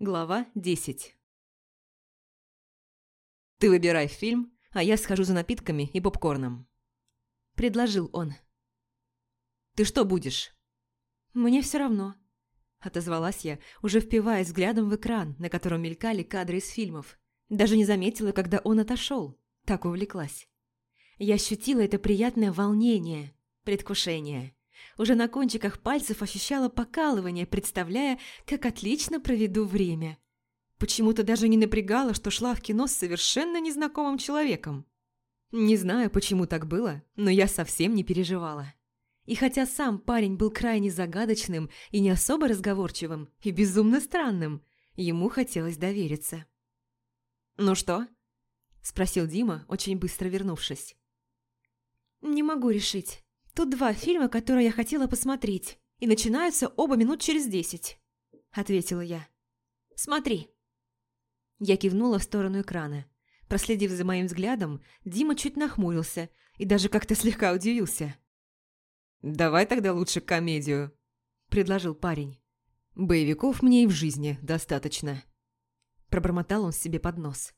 Глава 10 «Ты выбирай фильм, а я схожу за напитками и попкорном», – предложил он. «Ты что будешь?» «Мне все равно», – отозвалась я, уже впиваясь взглядом в экран, на котором мелькали кадры из фильмов. Даже не заметила, когда он отошел, так увлеклась. Я ощутила это приятное волнение, предвкушение. Уже на кончиках пальцев ощущала покалывание, представляя, как отлично проведу время. Почему-то даже не напрягала, что шла в кино с совершенно незнакомым человеком. Не знаю, почему так было, но я совсем не переживала. И хотя сам парень был крайне загадочным и не особо разговорчивым, и безумно странным, ему хотелось довериться. «Ну что?» – спросил Дима, очень быстро вернувшись. «Не могу решить. Тут два фильма, которые я хотела посмотреть, и начинаются оба минут через десять», – ответила я. «Смотри». Я кивнула в сторону экрана. Проследив за моим взглядом, Дима чуть нахмурился и даже как-то слегка удивился. «Давай тогда лучше комедию», – предложил парень. «Боевиков мне и в жизни достаточно». Пробормотал он себе под нос.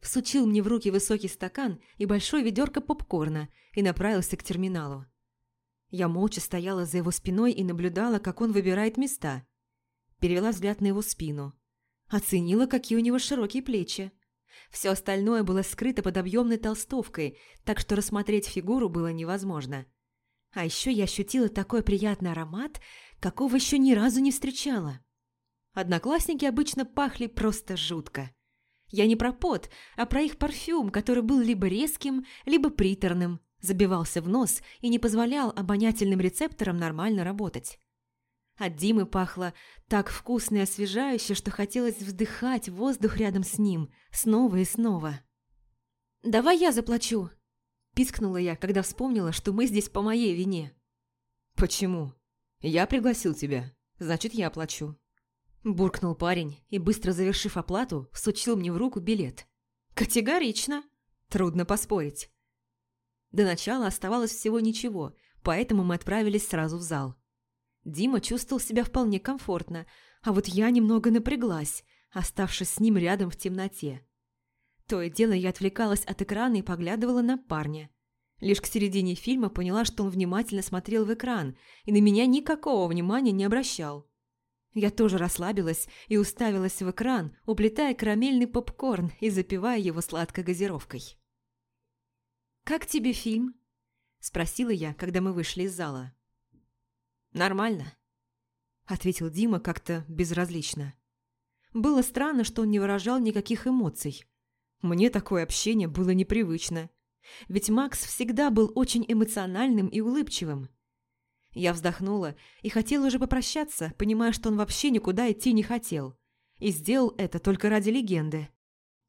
Всучил мне в руки высокий стакан и большое ведерко попкорна и направился к терминалу. Я молча стояла за его спиной и наблюдала, как он выбирает места. Перевела взгляд на его спину. Оценила, какие у него широкие плечи. Все остальное было скрыто под объемной толстовкой, так что рассмотреть фигуру было невозможно. А еще я ощутила такой приятный аромат, какого еще ни разу не встречала. Одноклассники обычно пахли просто жутко. Я не про пот, а про их парфюм, который был либо резким, либо приторным, забивался в нос и не позволял обонятельным рецепторам нормально работать. От Димы пахло так вкусно и освежающе, что хотелось вдыхать воздух рядом с ним снова и снова. «Давай я заплачу!» – пискнула я, когда вспомнила, что мы здесь по моей вине. «Почему? Я пригласил тебя, значит, я плачу». Буркнул парень и, быстро завершив оплату, всучил мне в руку билет. «Категорично! Трудно поспорить». До начала оставалось всего ничего, поэтому мы отправились сразу в зал. Дима чувствовал себя вполне комфортно, а вот я немного напряглась, оставшись с ним рядом в темноте. То и дело я отвлекалась от экрана и поглядывала на парня. Лишь к середине фильма поняла, что он внимательно смотрел в экран и на меня никакого внимания не обращал. Я тоже расслабилась и уставилась в экран, уплетая карамельный попкорн и запивая его сладкой газировкой. «Как тебе фильм?» – спросила я, когда мы вышли из зала. «Нормально», – ответил Дима как-то безразлично. Было странно, что он не выражал никаких эмоций. Мне такое общение было непривычно. Ведь Макс всегда был очень эмоциональным и улыбчивым. Я вздохнула и хотела уже попрощаться, понимая, что он вообще никуда идти не хотел. И сделал это только ради легенды.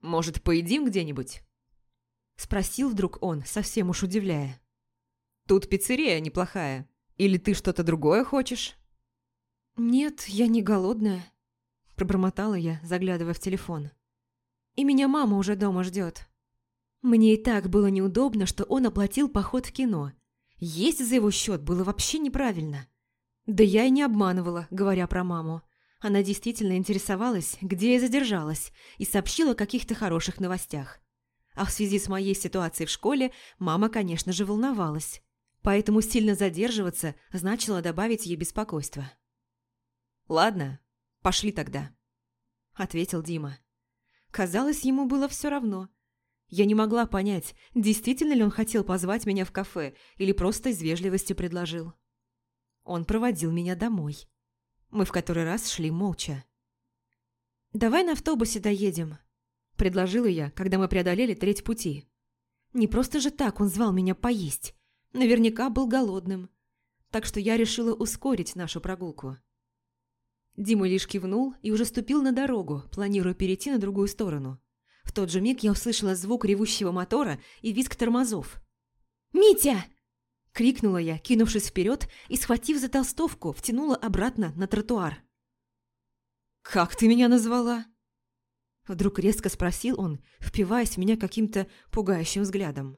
«Может, поедим где-нибудь?» Спросил вдруг он, совсем уж удивляя. «Тут пиццерия неплохая. Или ты что-то другое хочешь?» «Нет, я не голодная», – пробормотала я, заглядывая в телефон. «И меня мама уже дома ждет». Мне и так было неудобно, что он оплатил поход в кино. Есть за его счет было вообще неправильно. Да я и не обманывала, говоря про маму. Она действительно интересовалась, где я задержалась, и сообщила о каких-то хороших новостях. А в связи с моей ситуацией в школе мама, конечно же, волновалась. Поэтому сильно задерживаться значило добавить ей беспокойство. «Ладно, пошли тогда», – ответил Дима. Казалось, ему было все равно. Я не могла понять, действительно ли он хотел позвать меня в кафе или просто из вежливости предложил. Он проводил меня домой. Мы в который раз шли молча. «Давай на автобусе доедем», – предложила я, когда мы преодолели треть пути. Не просто же так он звал меня поесть. Наверняка был голодным. Так что я решила ускорить нашу прогулку. Дима лишь кивнул и уже ступил на дорогу, планируя перейти на другую сторону. В тот же миг я услышала звук ревущего мотора и визг тормозов. «Митя!» – крикнула я, кинувшись вперед и, схватив за толстовку, втянула обратно на тротуар. «Как ты меня назвала?» Вдруг резко спросил он, впиваясь в меня каким-то пугающим взглядом.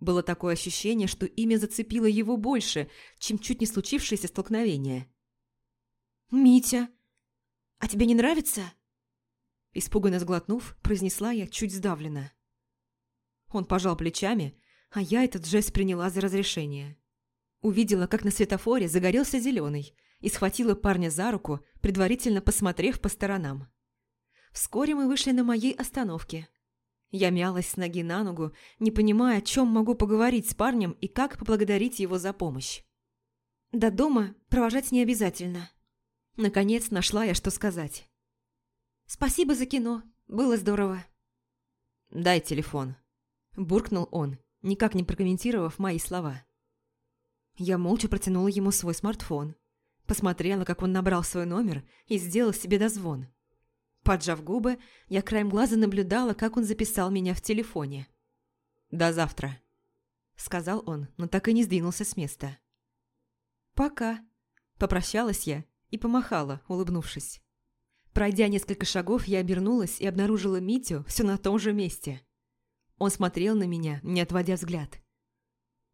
Было такое ощущение, что имя зацепило его больше, чем чуть не случившееся столкновение. «Митя!» А тебе не нравится?» Испуганно сглотнув, произнесла я чуть сдавленно. Он пожал плечами, а я этот жест приняла за разрешение. Увидела, как на светофоре загорелся зеленый, и схватила парня за руку, предварительно посмотрев по сторонам. Вскоре мы вышли на моей остановке. Я мялась с ноги на ногу, не понимая, о чем могу поговорить с парнем и как поблагодарить его за помощь. До дома провожать не обязательно. Наконец нашла я, что сказать. «Спасибо за кино, было здорово». «Дай телефон», – буркнул он, никак не прокомментировав мои слова. Я молча протянула ему свой смартфон, посмотрела, как он набрал свой номер и сделал себе дозвон. Поджав губы, я краем глаза наблюдала, как он записал меня в телефоне. «До завтра», – сказал он, но так и не сдвинулся с места. «Пока», – попрощалась я и помахала, улыбнувшись. Пройдя несколько шагов, я обернулась и обнаружила Митю все на том же месте. Он смотрел на меня, не отводя взгляд.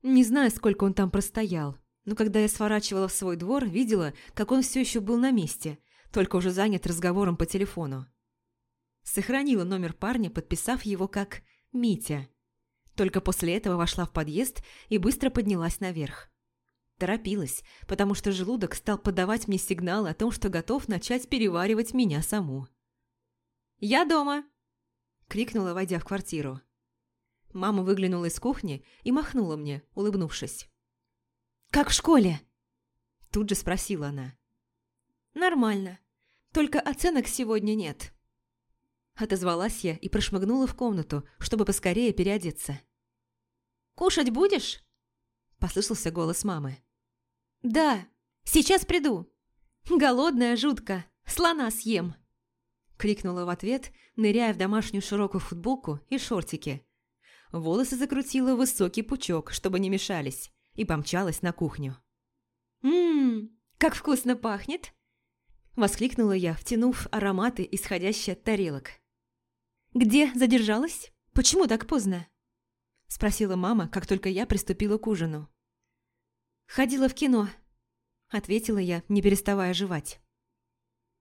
Не знаю, сколько он там простоял, но когда я сворачивала в свой двор, видела, как он все еще был на месте, только уже занят разговором по телефону. Сохранила номер парня, подписав его как «Митя». Только после этого вошла в подъезд и быстро поднялась наверх. Торопилась, потому что желудок стал подавать мне сигналы о том, что готов начать переваривать меня саму. «Я дома!» – крикнула, войдя в квартиру. Мама выглянула из кухни и махнула мне, улыбнувшись. «Как в школе?» Тут же спросила она. «Нормально. Только оценок сегодня нет». Отозвалась я и прошмыгнула в комнату, чтобы поскорее переодеться. «Кушать будешь?» Послышался голос мамы. «Да, сейчас приду. Голодная жутко, слона съем!» Крикнула в ответ, ныряя в домашнюю широкую футболку и шортики. Волосы закрутила в высокий пучок, чтобы не мешались, и помчалась на кухню. «Ммм, как вкусно пахнет!» Воскликнула я, втянув ароматы, исходящие от тарелок. «Где задержалась? Почему так поздно?» Спросила мама, как только я приступила к ужину. «Ходила в кино», — ответила я, не переставая жевать.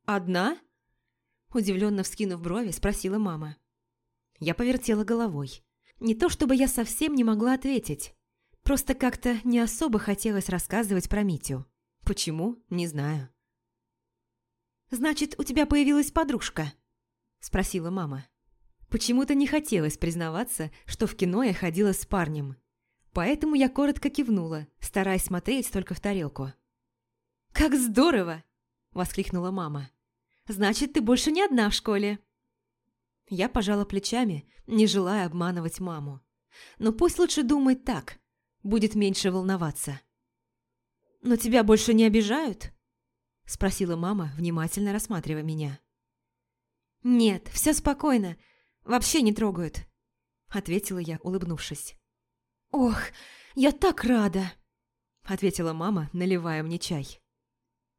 «Одна?» Удивленно вскинув брови, спросила мама. Я повертела головой. Не то чтобы я совсем не могла ответить. Просто как-то не особо хотелось рассказывать про Митю. Почему? Не знаю. «Значит, у тебя появилась подружка?» Спросила мама. Почему-то не хотелось признаваться, что в кино я ходила с парнем. Поэтому я коротко кивнула, стараясь смотреть только в тарелку. «Как здорово!» – воскликнула мама. «Значит, ты больше не одна в школе?» Я пожала плечами, не желая обманывать маму. Но пусть лучше думает так, будет меньше волноваться. «Но тебя больше не обижают?» – спросила мама, внимательно рассматривая меня. «Нет, все спокойно, вообще не трогают», – ответила я, улыбнувшись. «Ох, я так рада!» – ответила мама, наливая мне чай.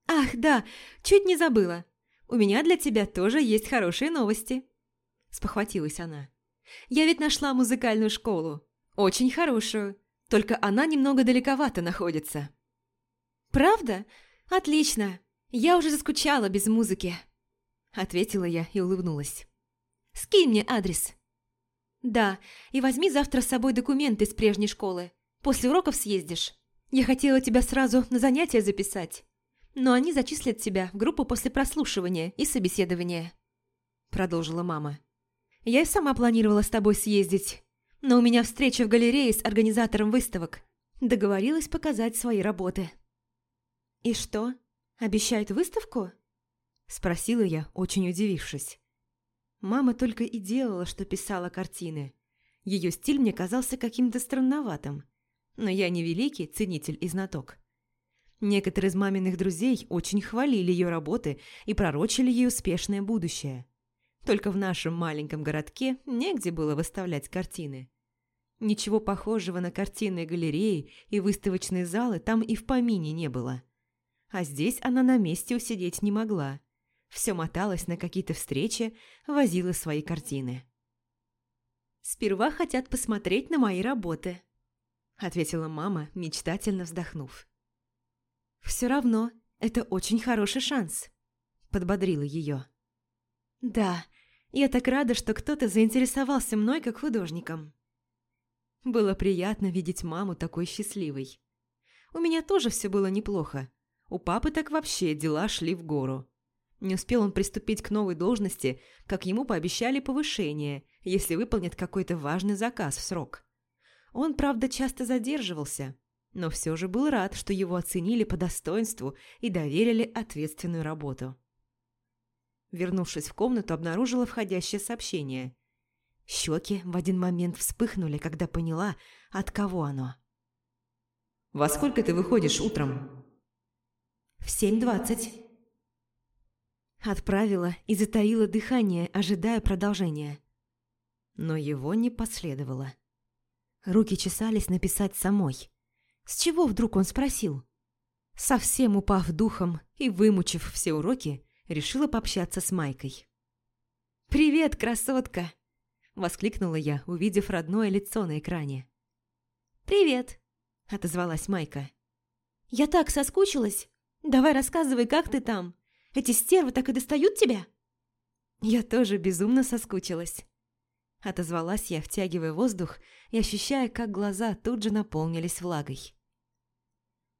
«Ах, да, чуть не забыла. У меня для тебя тоже есть хорошие новости», – спохватилась она. «Я ведь нашла музыкальную школу. Очень хорошую, только она немного далековато находится». «Правда? Отлично. Я уже заскучала без музыки», – ответила я и улыбнулась. «Скинь мне адрес». «Да, и возьми завтра с собой документы из прежней школы. После уроков съездишь. Я хотела тебя сразу на занятия записать, но они зачислят тебя в группу после прослушивания и собеседования», – продолжила мама. «Я и сама планировала с тобой съездить, но у меня встреча в галерее с организатором выставок. Договорилась показать свои работы». «И что, обещает выставку?» – спросила я, очень удивившись. Мама только и делала, что писала картины. Ее стиль мне казался каким-то странноватым. Но я не великий ценитель и знаток. Некоторые из маминых друзей очень хвалили ее работы и пророчили ей успешное будущее. Только в нашем маленьком городке негде было выставлять картины. Ничего похожего на картинные галереи и выставочные залы там и в помине не было. А здесь она на месте усидеть не могла – все моталась на какие-то встречи, возила свои картины. «Сперва хотят посмотреть на мои работы», – ответила мама, мечтательно вздохнув. «Все равно это очень хороший шанс. подбодрила ее. «Да, я так рада, что кто-то заинтересовался мной как художником». Было приятно видеть маму такой счастливой. У меня тоже все было неплохо. У папы так вообще дела шли в гору. Не успел он приступить к новой должности, как ему пообещали повышение, если выполнит какой-то важный заказ в срок. Он, правда, часто задерживался, но все же был рад, что его оценили по достоинству и доверили ответственную работу. Вернувшись в комнату, обнаружила входящее сообщение. Щеки в один момент вспыхнули, когда поняла, от кого оно. «Во сколько ты выходишь утром?» «В семь двадцать». Отправила и затаила дыхание, ожидая продолжения. Но его не последовало. Руки чесались написать самой. С чего вдруг он спросил? Совсем упав духом и вымучив все уроки, решила пообщаться с Майкой. «Привет, красотка!» – воскликнула я, увидев родное лицо на экране. «Привет!» – отозвалась Майка. «Я так соскучилась! Давай рассказывай, как ты там? Эти стервы так и достают тебя?» «Я тоже безумно соскучилась!» Отозвалась я, втягивая воздух и ощущая, как глаза тут же наполнились влагой.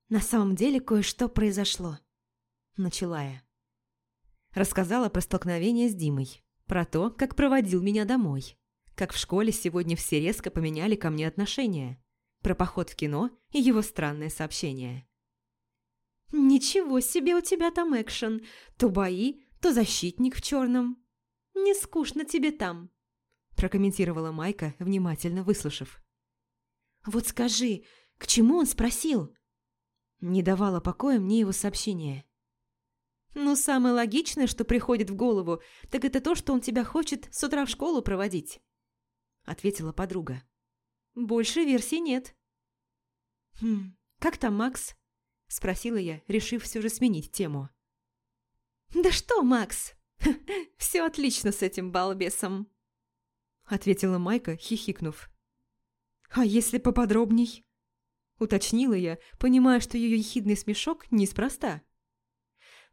«На самом деле кое-что произошло», – начала я. Рассказала про столкновение с Димой, про то, как проводил меня домой, как в школе сегодня все резко поменяли ко мне отношения, про поход в кино и его странное сообщение. «Ничего себе у тебя там экшен! То бои, то защитник в черном. Не скучно тебе там!» прокомментировала Майка, внимательно выслушав. «Вот скажи, к чему он спросил?» Не давала покоя мне его сообщение. «Ну, самое логичное, что приходит в голову, так это то, что он тебя хочет с утра в школу проводить», ответила подруга. «Больше версий нет». «Хм, как там Макс?» Спросила я, решив все же сменить тему. «Да что, Макс? Все отлично с этим балбесом!» ответила Майка, хихикнув. «А если поподробней?» Уточнила я, понимая, что ее ехидный смешок неспроста.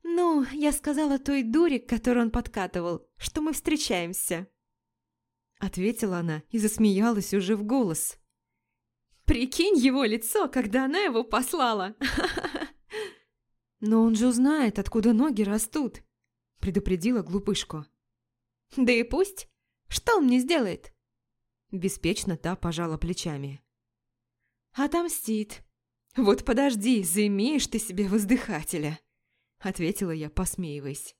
«Ну, я сказала той дуре, к которой он подкатывал, что мы встречаемся». Ответила она и засмеялась уже в голос. «Прикинь его лицо, когда она его послала!» «Но он же узнает, откуда ноги растут», предупредила глупышку. «Да и пусть. Что он мне сделает?» Беспечно та пожала плечами. «Отомстит. Вот подожди, заимеешь ты себе воздыхателя», ответила я, посмеиваясь.